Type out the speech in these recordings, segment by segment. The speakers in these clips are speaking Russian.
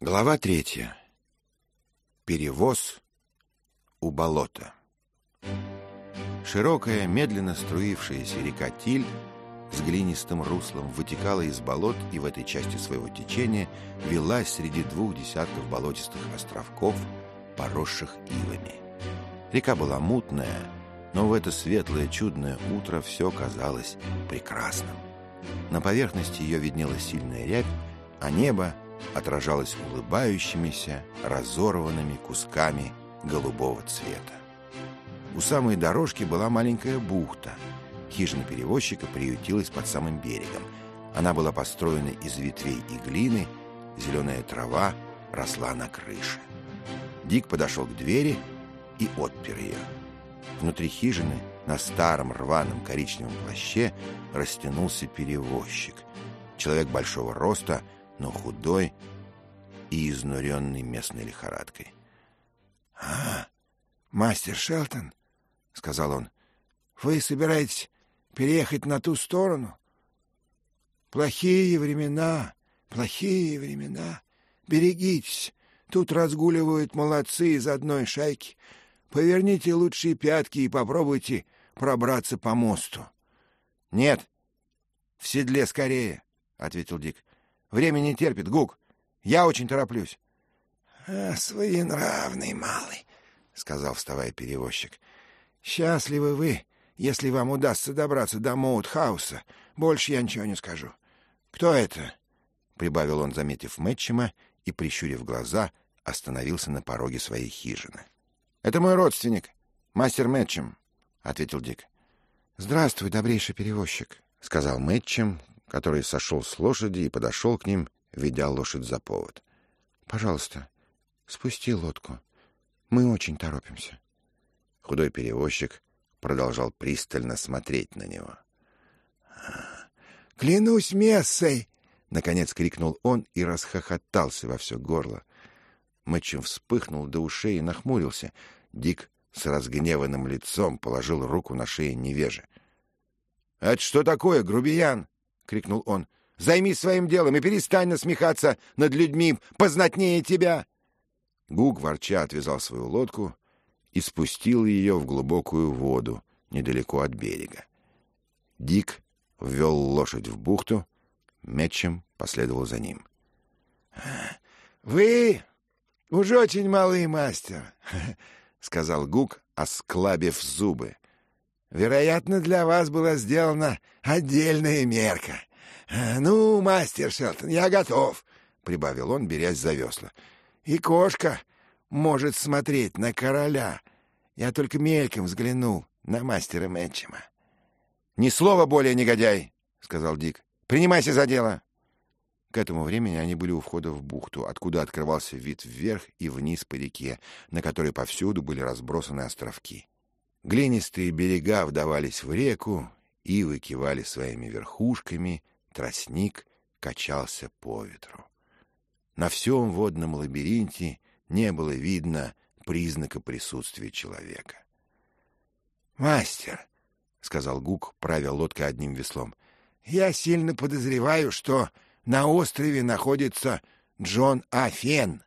Глава третья. Перевоз у болота. Широкая, медленно струившаяся река Тиль с глинистым руслом вытекала из болот и в этой части своего течения велась среди двух десятков болотистых островков, поросших ивами. Река была мутная, но в это светлое чудное утро все казалось прекрасным. На поверхности ее виднелась сильная рябь, а небо отражалось улыбающимися, разорванными кусками голубого цвета. У самой дорожки была маленькая бухта. Хижина перевозчика приютилась под самым берегом. Она была построена из ветвей и глины, зеленая трава росла на крыше. Дик подошел к двери и отпер ее. Внутри хижины на старом рваном коричневом плаще растянулся перевозчик. Человек большого роста — но худой и изнуренный местной лихорадкой. — А, мастер Шелтон, — сказал он, — вы собираетесь переехать на ту сторону? Плохие времена, плохие времена. Берегитесь, тут разгуливают молодцы из одной шайки. Поверните лучшие пятки и попробуйте пробраться по мосту. — Нет, в седле скорее, — ответил Дик. Время не терпит, Гук. Я очень тороплюсь. А, — Своенравный малый, — сказал, вставая перевозчик. — Счастливы вы, если вам удастся добраться до Моутхауса. Больше я ничего не скажу. — Кто это? — прибавил он, заметив Мэтчема, и, прищурив глаза, остановился на пороге своей хижины. — Это мой родственник, мастер Мэтчем, — ответил Дик. — Здравствуй, добрейший перевозчик, — сказал Мэтчем, который сошел с лошади и подошел к ним, ведя лошадь за повод. — Пожалуйста, спусти лодку. Мы очень торопимся. Худой перевозчик продолжал пристально смотреть на него. — Клянусь мессой! — наконец крикнул он и расхохотался во все горло. Мэтчем вспыхнул до ушей и нахмурился. Дик с разгневанным лицом положил руку на шею невежи. — Это что такое, грубиян? Крикнул он. «Займись своим делом и перестань насмехаться над людьми познатнее тебя!» Гук ворча отвязал свою лодку и спустил ее в глубокую воду недалеко от берега. Дик ввел лошадь в бухту, Мечем последовал за ним. — Вы уже очень малый мастер, — сказал Гук, осклабив зубы. Вероятно, для вас была сделана отдельная мерка. — Ну, мастер Шелтон, я готов, — прибавил он, берясь за весла. — И кошка может смотреть на короля. Я только мельком взглянул на мастера Мэтчема. — Ни слова более, негодяй, — сказал Дик. — Принимайся за дело. К этому времени они были у входа в бухту, откуда открывался вид вверх и вниз по реке, на которой повсюду были разбросаны островки. Глинистые берега вдавались в реку, ивы кивали своими верхушками, тростник качался по ветру. На всем водном лабиринте не было видно признака присутствия человека. «Мастер», — сказал Гук, правя лодкой одним веслом, — «я сильно подозреваю, что на острове находится Джон Афен.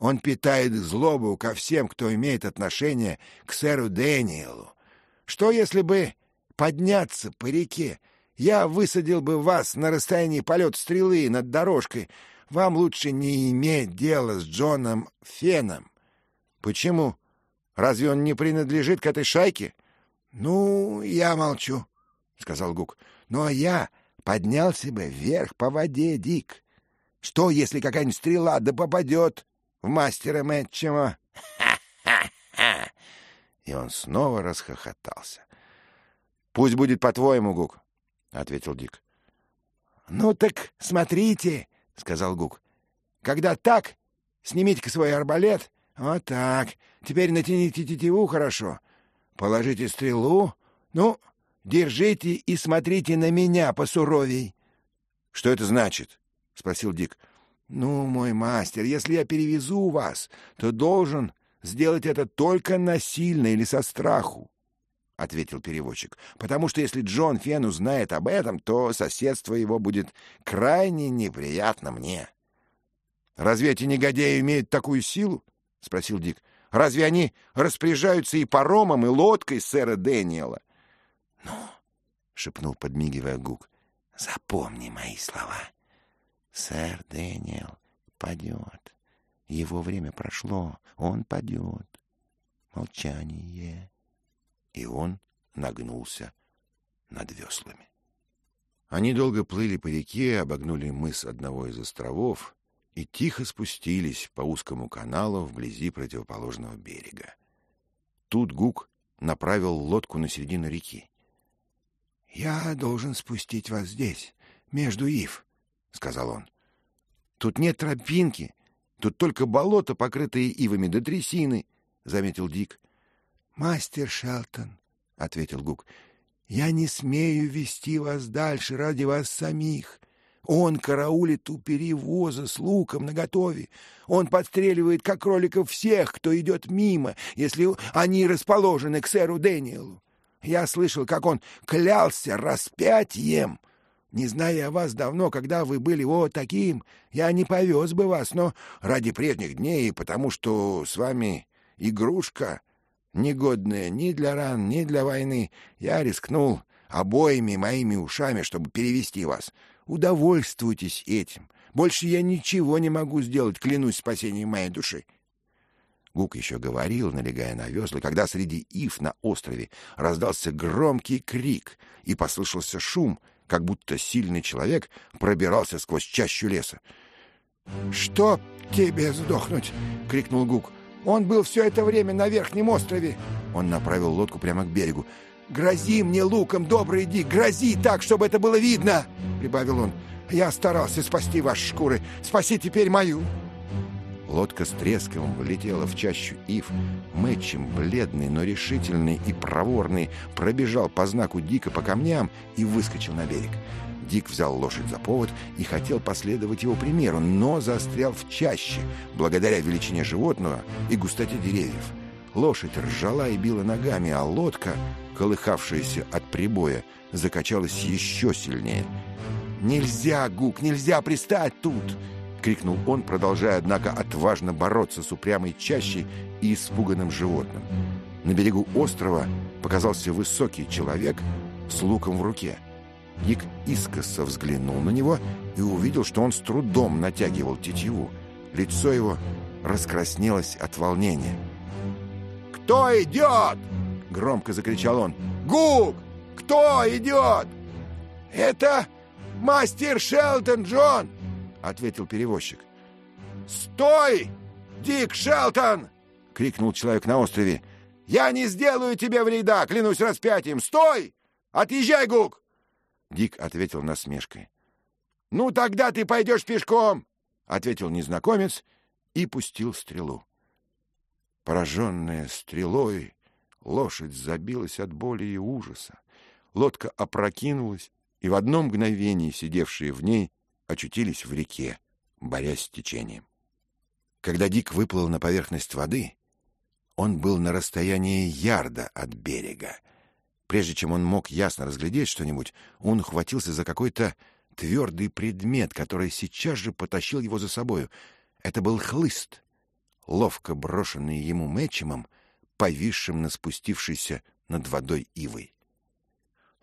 Он питает злобу ко всем, кто имеет отношение к сэру Дэниелу. Что, если бы подняться по реке? Я высадил бы вас на расстоянии полет стрелы над дорожкой. Вам лучше не иметь дела с Джоном Феном. Почему? Разве он не принадлежит к этой шайке? Ну, я молчу, сказал Гук. Но я поднялся бы вверх по воде, Дик. Что, если какая-нибудь стрела да попадет в мастера Мэтчема. И он снова расхохотался. — Пусть будет по-твоему, Гук, — ответил Дик. — Ну так смотрите, — сказал Гук. — Когда так, снимите-ка свой арбалет. Вот так. Теперь натяните тетиву хорошо. Положите стрелу. Ну, держите и смотрите на меня посуровей. — Что это значит? — спросил Дик. — «Ну, мой мастер, если я перевезу вас, то должен сделать это только насильно или со страху», — ответил переводчик. «Потому что если Джон Фен узнает об этом, то соседство его будет крайне неприятно мне». Разве эти негодяи имеют такую силу? — спросил Дик. — Разве они распоряжаются и паромом, и лодкой сэра Дэниела? — Ну, — шепнул, подмигивая Гук, — запомни мои слова. Сэр Дэниел падет. Его время прошло, он падет. Молчание. И он нагнулся над веслами. Они долго плыли по реке, обогнули мыс одного из островов и тихо спустились по узкому каналу вблизи противоположного берега. Тут Гук направил лодку на середину реки. — Я должен спустить вас здесь, между ив, — сказал он. — Тут нет тропинки, тут только болото, покрытое ивами, до да трясины, — заметил Дик. — Мастер Шелтон, — ответил Гук, — я не смею вести вас дальше ради вас самих. Он караулит у перевоза с луком наготове. Он подстреливает, как кроликов, всех, кто идет мимо, если они расположены к сэру Дэниелу. Я слышал, как он клялся распятием. Не зная о вас давно, когда вы были вот таким, я не повез бы вас, но ради прежних дней, потому что с вами игрушка, негодная ни для ран, ни для войны, я рискнул обоими моими ушами, чтобы перевести вас. Удовольствуйтесь этим. Больше я ничего не могу сделать, клянусь спасением моей души. Гук еще говорил, налегая на весла, когда среди ив на острове раздался громкий крик и послышался шум, как будто сильный человек пробирался сквозь чащу леса. — Что тебе сдохнуть? — крикнул Гук. — Он был все это время на верхнем острове. Он направил лодку прямо к берегу. «Грози мне луком, добрый Дик, грози так, чтобы это было видно!» — прибавил он. «Я старался спасти ваши шкуры. Спаси теперь мою!» Лодка с треском влетела в чащу ив. Мэтчем, бледный, но решительный и проворный, пробежал по знаку Дика по камням и выскочил на берег. Дик взял лошадь за повод и хотел последовать его примеру, но застрял в чаще, благодаря величине животного и густоте деревьев. Лошадь ржала и била ногами, а лодка, колыхавшаяся от прибоя, закачалась еще сильнее. «Нельзя, Гук, нельзя пристать тут!» — крикнул он, продолжая, однако, отважно бороться с упрямой чащей и испуганным животным. На берегу острова показался высокий человек с луком в руке. Дик искоса взглянул на него и увидел, что он с трудом натягивал тетиву. Лицо его раскраснелось от волнения. «Кто идет?» — громко закричал он. «Гук! Кто идет?» «Это мастер Шелтон, Джон!» — ответил перевозчик. «Стой, Дик Шелтон!» — крикнул человек на острове. «Я не сделаю тебе вреда, клянусь распятием! Стой! Отъезжай, Гук!» Дик ответил насмешкой. «Ну, тогда ты пойдешь пешком!» — ответил незнакомец и пустил стрелу. Пораженная стрелой, лошадь забилась от боли и ужаса. Лодка опрокинулась, и в одно мгновение сидевшие в ней очутились в реке, борясь с течением. Когда Дик выплыл на поверхность воды, он был на расстоянии ярда от берега. Прежде чем он мог ясно разглядеть что-нибудь, он ухватился за какой-то твердый предмет, который сейчас же потащил его за собою. Это был хлыст, ловко брошенный ему Мэтчемом, повисшим на спустившейся над водой ивой.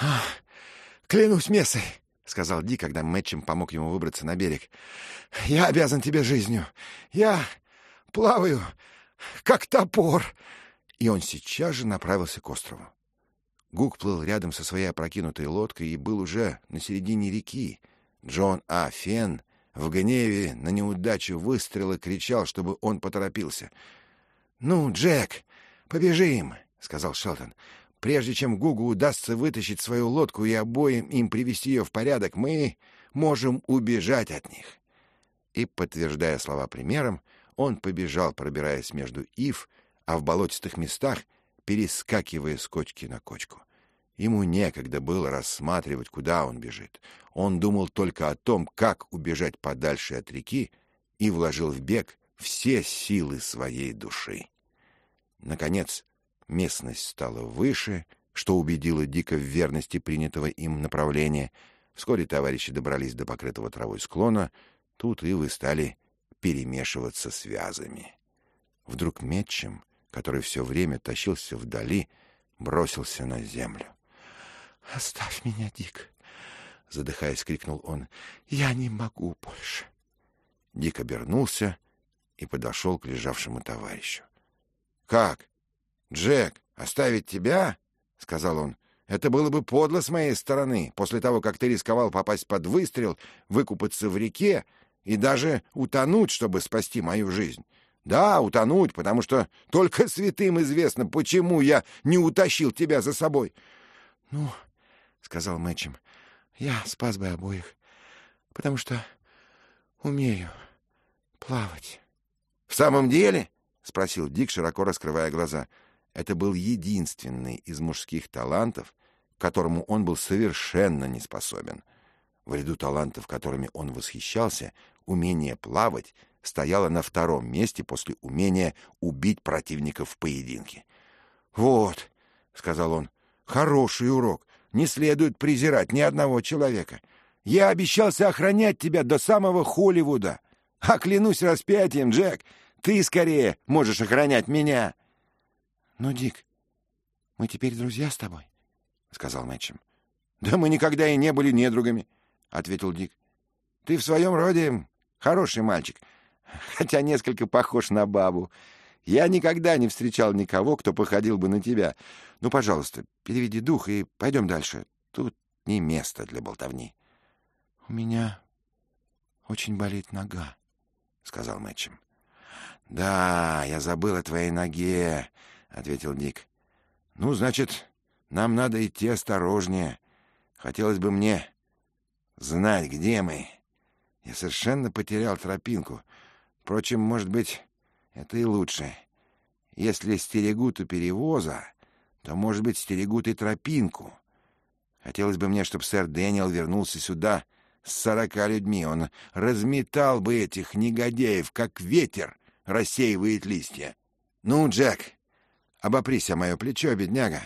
— Клянусь мессой! — сказал Ди, когда Мэтчем помог ему выбраться на берег. — Я обязан тебе жизнью. Я плаваю, как топор. И он сейчас же направился к острову. Гук плыл рядом со своей опрокинутой лодкой и был уже на середине реки. Джон А. Фен в гневе на неудачу выстрела кричал, чтобы он поторопился. — Ну, Джек, побежим, — сказал Шелтон. — Прежде чем Гугу удастся вытащить свою лодку и обоим им привести ее в порядок, мы можем убежать от них. И, подтверждая слова примером, он побежал, пробираясь между ив, а в болотистых местах перескакивая с кочки на кочку. Ему некогда было рассматривать, куда он бежит. Он думал только о том, как убежать подальше от реки, и вложил в бег все силы своей души. Наконец, местность стала выше, что убедило Дика в верности принятого им направления. Вскоре товарищи добрались до покрытого травой склона. Тут ивы стали перемешиваться с вязами. Вдруг Метчем, который все время тащился вдали, бросился на землю. — Оставь меня, Дик! — задыхаясь, крикнул он. — Я не могу больше. Дик обернулся и подошел к лежавшему товарищу. — Как? Джек, оставить тебя? — сказал он. — Это было бы подло с моей стороны, после того, как ты рисковал попасть под выстрел, выкупаться в реке и даже утонуть, чтобы спасти мою жизнь. Да, утонуть, потому что только святым известно, почему я не утащил тебя за собой. — Ну, — сказал Мэтчем, — я спас бы обоих, потому что умею плавать. — В самом деле? — спросил Дик, широко раскрывая глаза. Это был единственный из мужских талантов, к которому он был совершенно не способен. В ряду талантов, которыми он восхищался, умение плавать — стояла на втором месте после умения убить противников в поединке. «Вот», — сказал он, — «хороший урок. Не следует презирать ни одного человека. Я обещался охранять тебя до самого Холливуда. А клянусь распятием, Джек, ты скорее можешь охранять меня». «Ну, Дик, мы теперь друзья с тобой», — сказал Мэтчем. «Да мы никогда и не были недругами», — ответил Дик. «Ты в своем роде хороший мальчик, хотя несколько похож на бабу. Я никогда не встречал никого, кто походил бы на тебя. Ну, пожалуйста, переведи дух и пойдем дальше. Тут не место для болтовни. — У меня очень болит нога, — сказал Мэтчем. — Да, я забыл о твоей ноге, — ответил Дик. — Ну, значит, нам надо идти осторожнее. Хотелось бы мне знать, где мы. Я совершенно потерял тропинку. Впрочем, может быть, это и лучше. Если стерегут у перевоза, то, может быть, стерегут и тропинку. Хотелось бы мне, чтобы сэр Дэниел вернулся сюда с сорока людьми. Он разметал бы этих негодяев, как ветер рассеивает листья. Ну, Джек, обопрись о мое плечо, бедняга.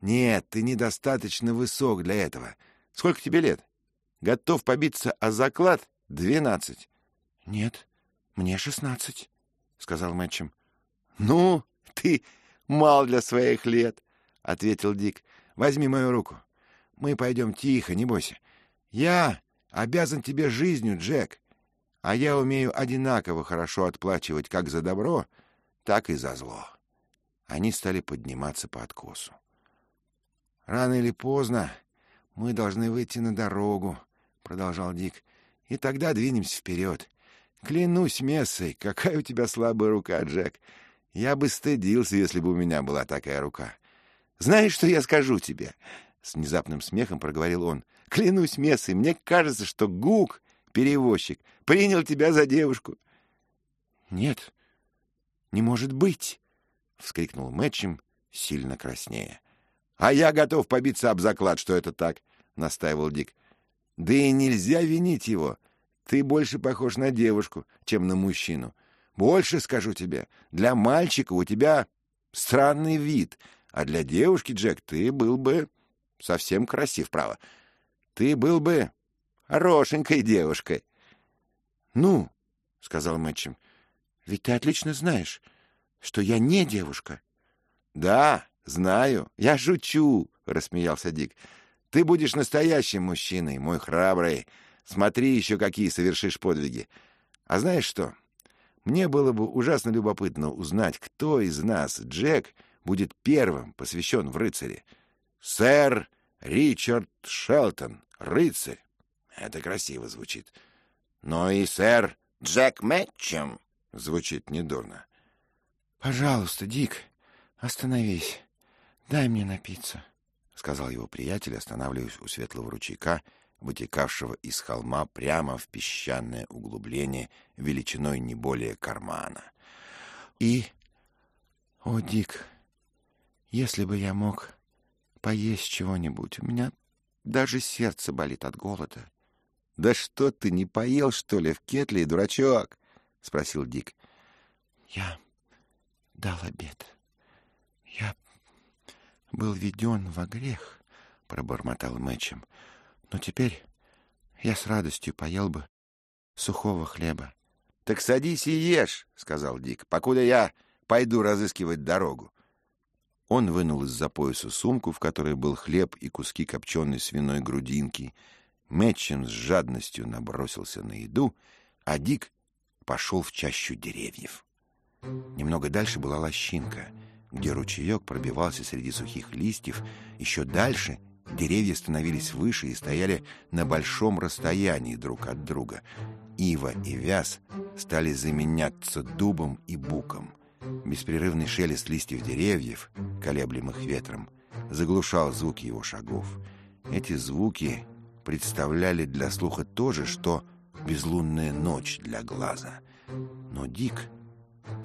Нет, ты недостаточно высок для этого. Сколько тебе лет? Готов побиться о заклад? Двенадцать. Нет, мне шестнадцать, — сказал Мэтчем. — Ну, ты мал для своих лет, — ответил Дик. — Возьми мою руку. Мы пойдем тихо, не бойся. Я обязан тебе жизнью, Джек. А я умею одинаково хорошо отплачивать как за добро, так и за зло. Они стали подниматься по откосу. — Рано или поздно мы должны выйти на дорогу, — продолжал Дик, — и тогда двинемся вперед. Клянусь мессой, какая у тебя слабая рука, Джек. Я бы стыдился, если бы у меня была такая рука. Знаешь, что я скажу тебе? С внезапным смехом проговорил он. Клянусь мессой, мне кажется, что Гук, перевозчик, принял тебя за девушку. Нет, не может быть, вскрикнул Мэтчем, сильно краснея. А я готов побиться об заклад, что это так, настаивал Дик. Да и нельзя винить его. Ты больше похож на девушку, чем на мужчину. Больше скажу тебе, для мальчика у тебя странный вид, а для девушки, Джек, ты был бы совсем красив, право. Ты был бы хорошенькой девушкой. — Ну, — сказал Мэтчем, — ведь ты отлично знаешь, что я не девушка. — Да, знаю, я шучу, — рассмеялся Дик. — Ты будешь настоящим мужчиной, мой храбрый, Смотри еще, какие совершишь подвиги. А знаешь что? Мне было бы ужасно любопытно узнать, кто из нас, Джек, будет первым посвящен в рыцаре. Сэр Ричард Шелтон, рыцарь. Это красиво звучит. Но и сэр Джек Мэтчем звучит недурно. — Пожалуйста, Дик, остановись. Дай мне напиться, — сказал его приятель, останавливаясь у светлого ручейка, — вытекавшего из холма прямо в песчаное углубление величиной не более кармана. И, о, Дик, если бы я мог поесть чего-нибудь, у меня даже сердце болит от голода. — Да что ты, не поел, что ли, в кетле, дурачок? — спросил Дик. — Я дал обед. Я был введен во грех, — пробормотал Мэтчем. Но теперь я с радостью поел бы сухого хлеба. — Так садись и ешь, — сказал Дик, — покуда я пойду разыскивать дорогу. Он вынул из-за пояса сумку, в которой был хлеб и куски копченой свиной грудинки. Мэтчин с жадностью набросился на еду, а Дик пошел в чащу деревьев. Немного дальше была лощинка, где ручеек пробивался среди сухих листьев. Еще дальше деревья становились выше и стояли на большом расстоянии друг от друга. Ива и вяз стали заменяться дубом и буком — Беспрерывный шелест листьев деревьев, колеблемых ветром, заглушал звуки его шагов. Эти звуки представляли для слуха то же, что безлунная ночь для глаза. Но Дик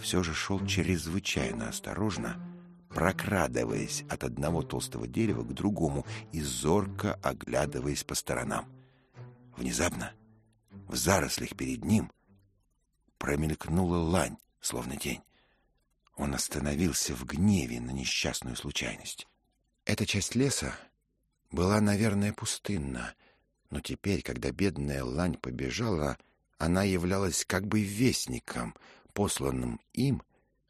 все же шел чрезвычайно осторожно, прокрадываясь от одного толстого дерева к другому и зорко оглядываясь по сторонам. Внезапно в зарослях перед ним промелькнула лань, словно тень. Он остановился в гневе на несчастную случайность. Эта часть леса была, наверное, пустынна, но теперь, когда бедная лань побежала, она являлась как бы вестником, посланным им,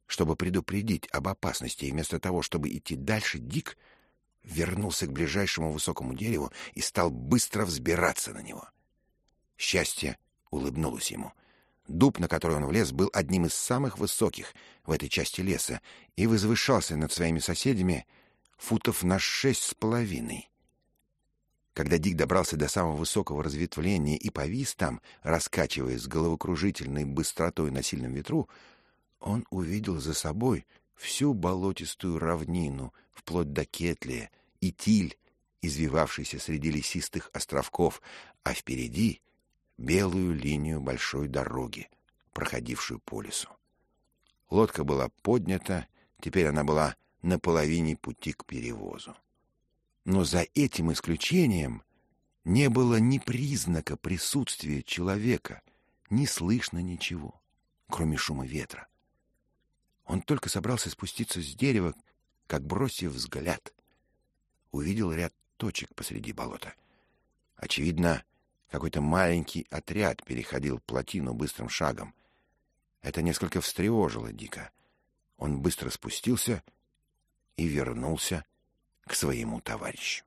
чтобы предупредить об опасности, и вместо того, чтобы идти дальше, Дик вернулся к ближайшему высокому дереву и стал быстро взбираться на него. Счастье улыбнулось ему — Дуб, на который он влез, был одним из самых высоких в этой части леса и возвышался над своими соседями футов на шесть с половиной. Когда Дик добрался до самого высокого разветвления и повис там, раскачиваясь с головокружительной быстротой на сильном ветру, он увидел за собой всю болотистую равнину, вплоть до Кетлия, и Тиль, извивавшийся среди лесистых островков, а впереди белую линию большой дороги, проходившую по лесу. Лодка была поднята, теперь она была на половине пути к перевозу. Но за этим исключением не было ни признака присутствия человека, не слышно ничего, кроме шума ветра. Он только собрался спуститься с дерева, как, бросив взгляд, увидел ряд точек посреди болота. Очевидно, какой-то маленький отряд переходил плотину быстрым шагом. Это несколько встревожило Дика. Он быстро спустился и вернулся к своему товарищу.